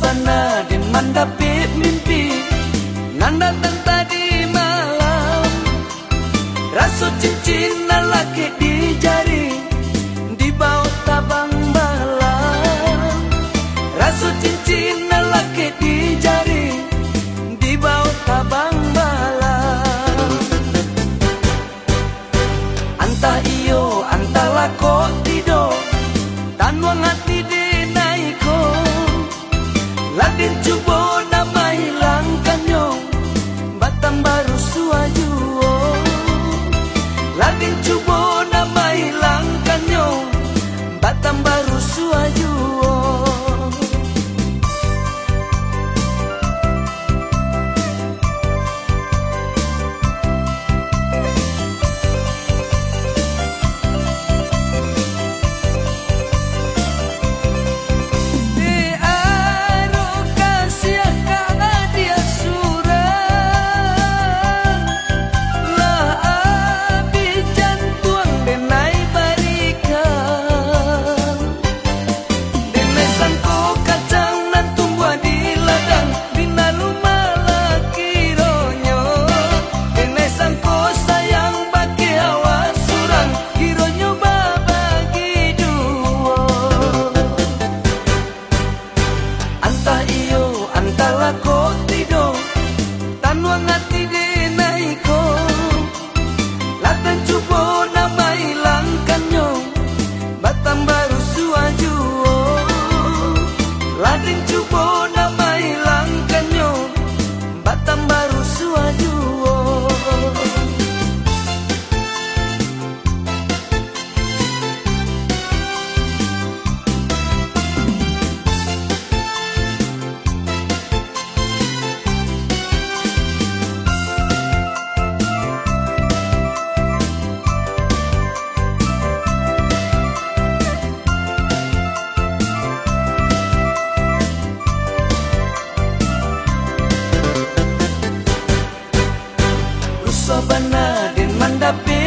banana in mandapit Latin cubo na may langkan yung Batang baru suayo Latin cubo benar din mendapati